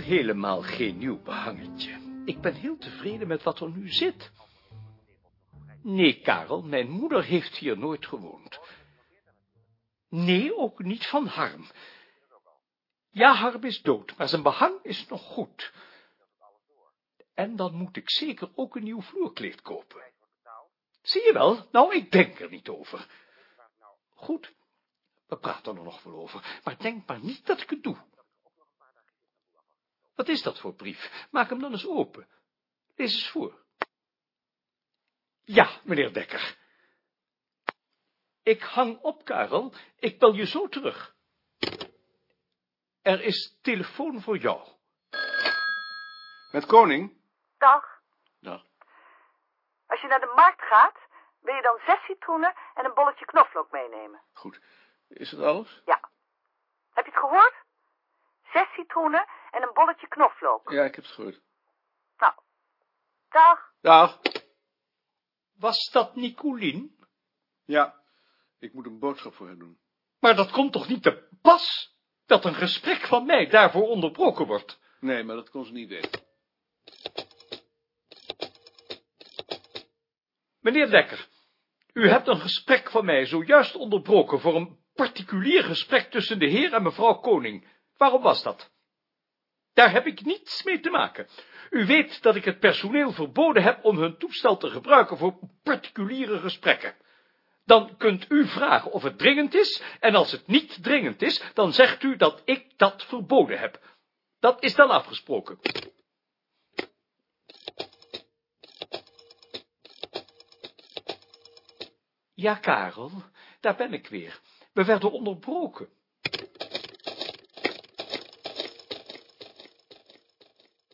helemaal geen nieuw behangetje. Ik ben heel tevreden met wat er nu zit. Nee, Karel, mijn moeder heeft hier nooit gewoond. Nee, ook niet van Harm. Ja, Harm is dood, maar zijn behang is nog goed. En dan moet ik zeker ook een nieuw vloerkleed kopen. Zie je wel, nou, ik denk er niet over. Goed, we praten er nog wel over, maar denk maar niet dat ik het doe. Wat is dat voor brief? Maak hem dan eens open. Lees eens voor. Ja, meneer Dekker. Ik hang op, Karel. Ik bel je zo terug. Er is telefoon voor jou. Met koning? Dag. Dag. Als je naar de markt gaat, wil je dan zes citroenen en een bolletje knoflook meenemen. Goed. Is dat alles? Ja. Heb je het gehoord? Zes citroenen en een bolletje knoflook. Ja, ik heb het gehoord. Nou, dag. Dag. Was dat Nicolien? Ja, ik moet een boodschap voor haar doen. Maar dat komt toch niet te pas, dat een gesprek van mij daarvoor onderbroken wordt? Nee, maar dat kon ze niet weten. Meneer Dekker, u hebt een gesprek van mij zojuist onderbroken voor een particulier gesprek tussen de heer en mevrouw Koning. Waarom was dat? Daar heb ik niets mee te maken. U weet dat ik het personeel verboden heb om hun toestel te gebruiken voor particuliere gesprekken. Dan kunt u vragen of het dringend is, en als het niet dringend is, dan zegt u dat ik dat verboden heb. Dat is dan afgesproken. Ja, Karel, daar ben ik weer. We werden onderbroken.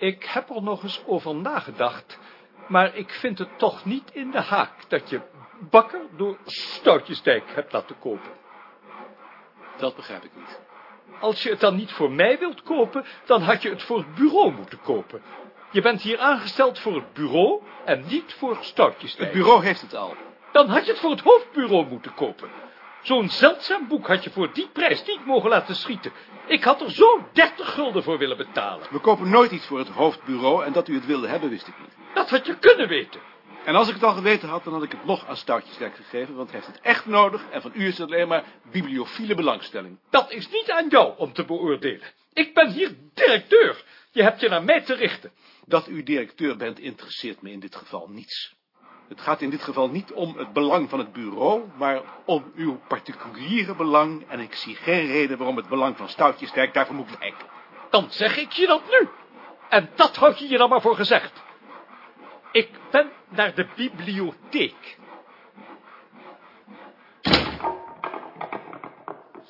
Ik heb er nog eens over nagedacht, maar ik vind het toch niet in de haak dat je bakker door Stoutjesdijk hebt laten kopen. Dat begrijp ik niet. Als je het dan niet voor mij wilt kopen, dan had je het voor het bureau moeten kopen. Je bent hier aangesteld voor het bureau en niet voor Stoutjesdijk. Het bureau heeft het al. Dan had je het voor het hoofdbureau moeten kopen. Zo'n zeldzaam boek had je voor die prijs niet mogen laten schieten. Ik had er zo 30 gulden voor willen betalen. We kopen nooit iets voor het hoofdbureau en dat u het wilde hebben, wist ik niet. Dat had je kunnen weten. En als ik het al geweten had, dan had ik het nog aan Stoutjesdijk gegeven, want hij heeft het echt nodig en van u is het alleen maar bibliophile belangstelling. Dat is niet aan jou om te beoordelen. Ik ben hier directeur. Je hebt je naar mij te richten. Dat u directeur bent, interesseert me in dit geval niets. Het gaat in dit geval niet om het belang van het bureau, maar om uw particuliere belang. En ik zie geen reden waarom het belang van Stoutjesdijk daarvoor moet wijken. Dan zeg ik je dat nu. En dat houd je je dan maar voor gezegd. Ik ben naar de bibliotheek.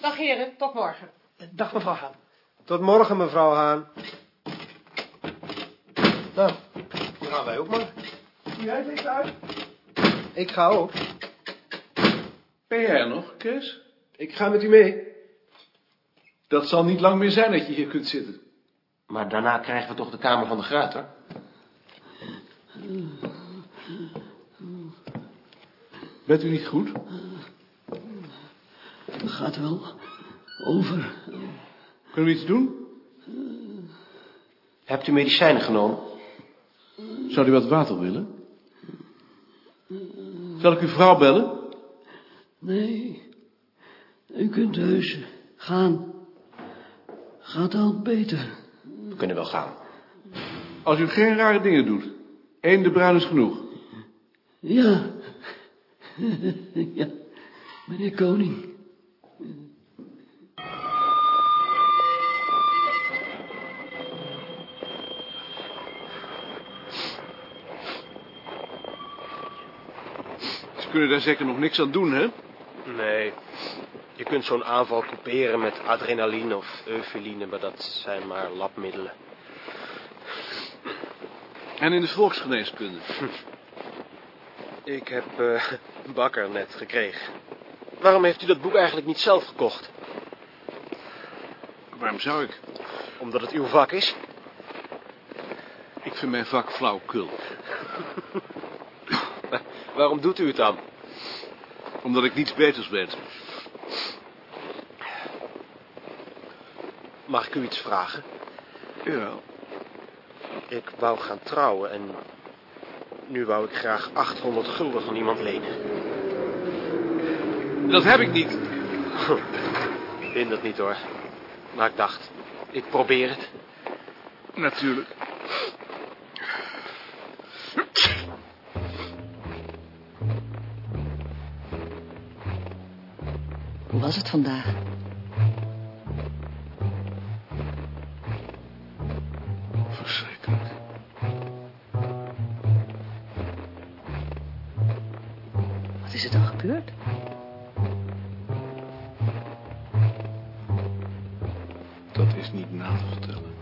Dag heren, tot morgen. Dag mevrouw Haan. Tot morgen, mevrouw Haan. Nou, dan gaan wij ook maar. Jij ligt uit? Ik ga ook. Ben jij er nog, Kees? Ik ga met u mee. Dat zal niet lang meer zijn dat je hier kunt zitten. Maar daarna krijgen we toch de Kamer van de Gruiter? Bent u niet goed? Gaat wel over. Kunnen we iets doen? Hebt u medicijnen genomen? Zou u wat water willen? Zal ik uw vrouw bellen? Nee, u kunt heus gaan. Gaat al beter. We kunnen wel gaan. Als u geen rare dingen doet. Eén de bruin is genoeg. Ja. ja, meneer Koning. Kunnen daar zeker nog niks aan doen, hè? Nee. Je kunt zo'n aanval couperen met adrenaline of eufeline, maar dat zijn maar labmiddelen. En in de volksgeneeskunde. Ik heb eh, Bakker net gekregen. Waarom heeft u dat boek eigenlijk niet zelf gekocht? Waarom zou ik? Omdat het uw vak is? Ik vind mijn vak flauwkul. Waarom doet u het dan? Omdat ik niets beters weet. Mag ik u iets vragen? Ja. Ik wou gaan trouwen en nu wou ik graag 800 gulden van iemand lenen. Dat heb ik niet. Ik vind dat niet hoor. Maar ik dacht, ik probeer het. Natuurlijk. Was het vandaag? Verschrikkelijk. Wat is er dan gebeurd? Dat is niet na te vertellen.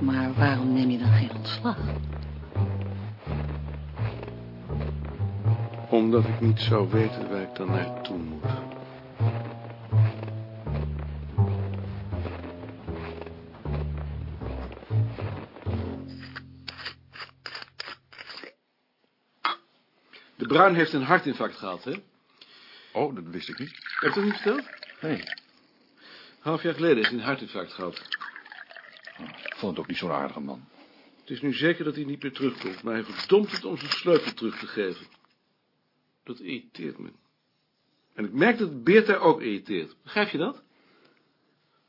Maar waarom neem je dan geen ontslag? Omdat ik niet zou weten waar ik dan naartoe moet. De Bruin heeft een hartinfarct gehad, hè? Oh, dat wist ik niet. Heb je dat niet verteld? Nee, Half jaar geleden heeft hij een hartinfarct gehad. ik vond het ook niet zo'n aardige man. Het is nu zeker dat hij niet meer terugkomt, maar hij verdomt het om zijn sleutel terug te geven. Dat irriteert me. En ik merk dat Beerta ook irriteert. Begrijp je dat?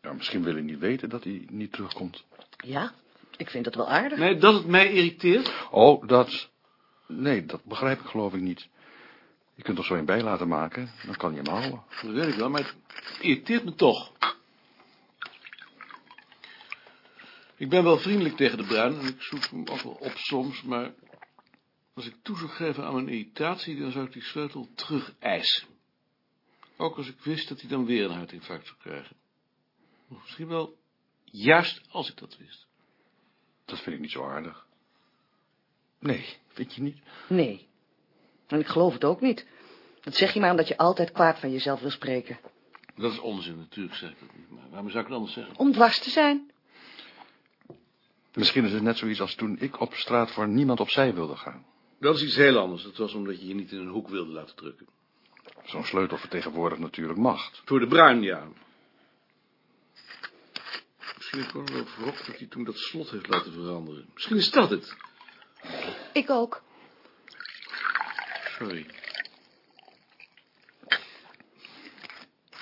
Ja, misschien wil hij niet weten dat hij niet terugkomt. Ja, ik vind dat wel aardig. Nee, dat het mij irriteert? Oh, dat... Nee, dat begrijp ik geloof ik niet. Je kunt er zo een bij laten maken, dan kan je hem houden. Dat weet ik wel, maar het irriteert me toch. Ik ben wel vriendelijk tegen de Bruin en ik zoek hem ook wel op soms, maar als ik toe zou geven aan mijn irritatie, dan zou ik die sleutel terug eisen. Ook als ik wist dat hij dan weer een hartinfarct zou krijgen. Of misschien wel juist als ik dat wist. Dat vind ik niet zo aardig. Nee, vind je niet? Nee. En ik geloof het ook niet. Dat zeg je maar omdat je altijd kwaad van jezelf wil spreken. Dat is onzin, natuurlijk zeg ik dat niet, maar waarom zou ik het anders zeggen? Om dwars te zijn. Misschien is het net zoiets als toen ik op straat voor niemand opzij wilde gaan. Dat is iets heel anders. Dat was omdat je je niet in een hoek wilde laten drukken. Zo'n sleutel vertegenwoordigt natuurlijk macht. Voor de Bruin, ja. Misschien heb ik ook wel verrokt dat hij toen dat slot heeft laten veranderen. Misschien is dat het. Ik ook. Sorry.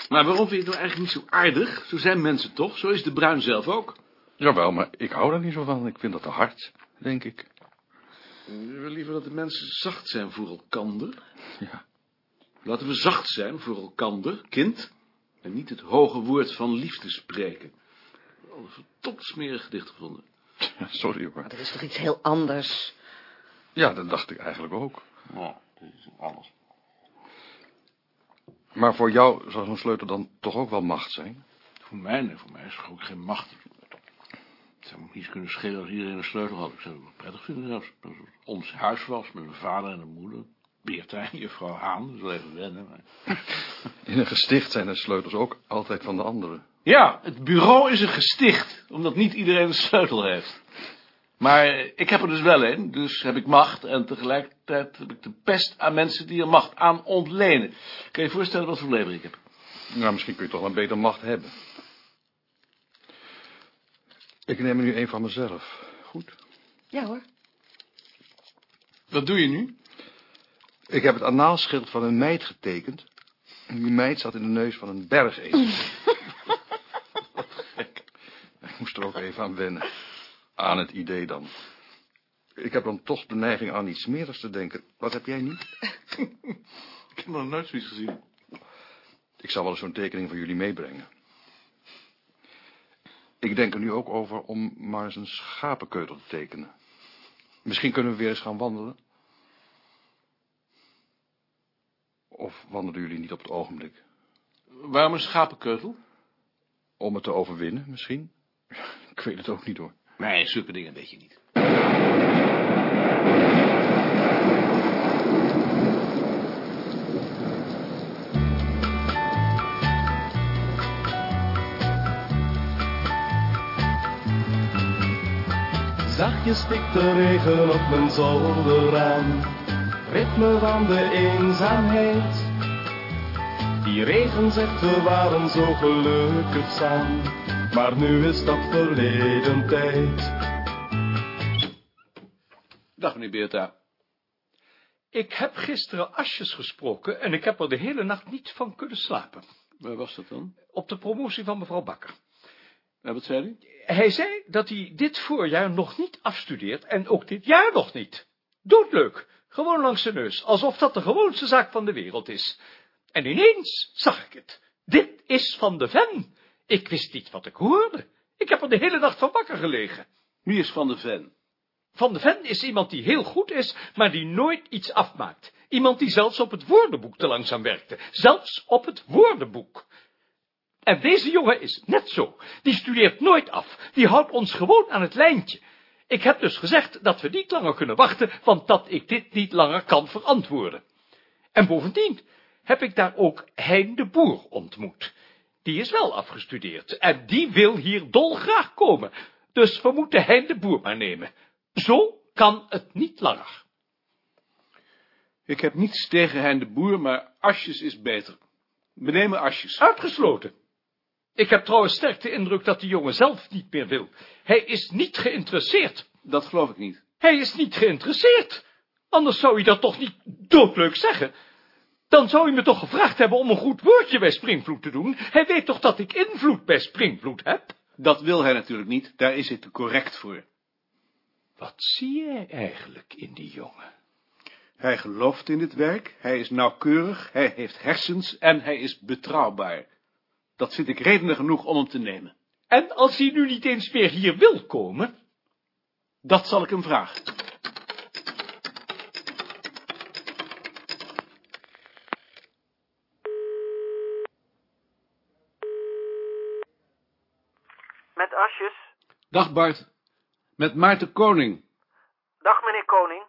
Maar waarom vind je het nou eigenlijk niet zo aardig? Zo zijn mensen toch? Zo is de Bruin zelf ook. Jawel, maar ik hou daar niet zo van. Ik vind dat te hard, denk ik. Je wil liever dat de mensen zacht zijn voor elkander. Ja. Laten we zacht zijn voor elkander, kind. En niet het hoge woord van liefde spreken. Al een verdomd smerig gedicht gevonden. Ja, Sorry hoor. Dat is toch iets heel anders. Ja, dat dacht ik eigenlijk ook. Nou, dat is alles. Maar voor jou zou zo'n sleutel dan toch ook wel macht zijn? Voor mij, nee, voor mij is er ook geen macht. Zou me niet kunnen schelen als iedereen een sleutel had. Ik zou het wel prettig vinden zelfs. Als het ons huis was, met een vader en een moeder. Beerta en juffrouw Haan, dat is wel even wennen. Maar... In een gesticht zijn de sleutels ook altijd van de anderen. Ja, het bureau is een gesticht, omdat niet iedereen een sleutel heeft. Maar ik heb er dus wel een, dus heb ik macht en tegelijkertijd heb ik de pest aan mensen die er macht aan ontlenen. Kan je je voorstellen wat voor leven ik heb? Nou, misschien kun je toch wel beter macht hebben. Ik neem er nu een van mezelf. Goed. Ja hoor. Wat doe je nu? Ik heb het anaalschild van een meid getekend. En Die meid zat in de neus van een bergezel. ik moest er ook even aan wennen. Aan het idee dan. Ik heb dan toch de neiging aan iets smerigs te denken. Wat heb jij niet? Ik heb nog nooit zoiets gezien. Ik zal wel eens zo'n tekening voor jullie meebrengen. Ik denk er nu ook over om maar eens een schapenkeutel te tekenen. Misschien kunnen we weer eens gaan wandelen. Of wandelen jullie niet op het ogenblik? Waarom een schapenkeutel? Om het te overwinnen, misschien? Ik weet het ook niet hoor. Nee, zulke dingen weet je niet. Zachtjes stikt de regen op mijn zolderraam, ritme van de eenzaamheid. Die regen zegt we waren zo gelukkig samen, maar nu is dat verleden tijd. Dag, meneer Beerta. Ik heb gisteren Asjes gesproken en ik heb er de hele nacht niet van kunnen slapen. Waar was dat dan? Op de promotie van mevrouw Bakker. En wat zei hij? Hij zei dat hij dit voorjaar nog niet afstudeert en ook dit jaar nog niet. Doodleuk, gewoon langs de neus, alsof dat de gewoonste zaak van de wereld is. En ineens zag ik het. Dit is Van de Ven. Ik wist niet wat ik hoorde. Ik heb er de hele nacht van wakker gelegen. Wie is Van de Ven? Van de Ven is iemand die heel goed is, maar die nooit iets afmaakt. Iemand die zelfs op het woordenboek te langzaam werkte. Zelfs op het woordenboek. En deze jongen is net zo. Die studeert nooit af. Die houdt ons gewoon aan het lijntje. Ik heb dus gezegd dat we niet langer kunnen wachten, want dat ik dit niet langer kan verantwoorden. En bovendien heb ik daar ook Hein de Boer ontmoet. Die is wel afgestudeerd en die wil hier dolgraag komen. Dus we moeten Hein de Boer maar nemen. Zo kan het niet langer. Ik heb niets tegen Hein de Boer, maar Asjes is beter. We nemen Asjes. Uitgesloten. Ik heb trouwens sterk de indruk dat die jongen zelf niet meer wil. Hij is niet geïnteresseerd. Dat geloof ik niet. Hij is niet geïnteresseerd. Anders zou hij dat toch niet doodleuk zeggen. Dan zou hij me toch gevraagd hebben om een goed woordje bij Springvloed te doen. Hij weet toch dat ik invloed bij Springvloed heb? Dat wil hij natuurlijk niet. Daar is hij te correct voor. Wat zie jij eigenlijk in die jongen? Hij gelooft in dit werk, hij is nauwkeurig, hij heeft hersens en hij is betrouwbaar. Dat vind ik redenen genoeg om hem te nemen. En als hij nu niet eens meer hier wil komen? Dat zal ik hem vragen. Met Asjes. Dag Bart, met Maarten Koning. Dag meneer Koning.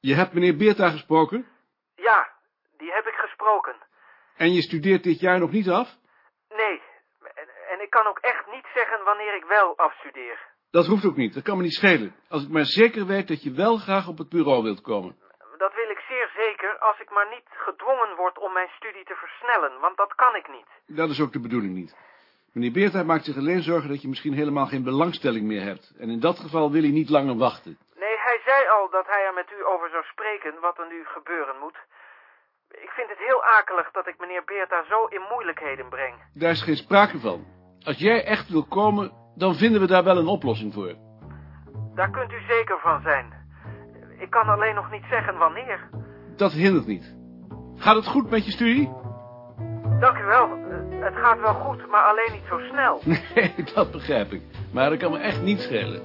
Je hebt meneer Beerta gesproken Ja, die heb ik gesproken. en je studeert dit jaar nog niet af? Nee, en, en ik kan ook echt niet zeggen wanneer ik wel afstudeer. Dat hoeft ook niet, dat kan me niet schelen. Als ik maar zeker weet dat je wel graag op het bureau wilt komen. Dat wil ik zeer zeker als ik maar niet gedwongen word om mijn studie te versnellen, want dat kan ik niet. Dat is ook de bedoeling niet. Meneer Beerta maakt zich alleen zorgen dat je misschien helemaal geen belangstelling meer hebt. En in dat geval wil hij niet langer wachten. Nee, hij zei al dat hij er met u over zou spreken wat er nu gebeuren moet. Ik vind het heel akelig dat ik meneer Beerta zo in moeilijkheden breng. Daar is geen sprake van. Als jij echt wil komen, dan vinden we daar wel een oplossing voor. Daar kunt u zeker van zijn. Ik kan alleen nog niet zeggen wanneer. Dat hindert niet. Gaat het goed met je studie? Dank u wel. Het gaat wel goed, maar alleen niet zo snel. Nee, dat begrijp ik. Maar dat kan me echt niet schelen.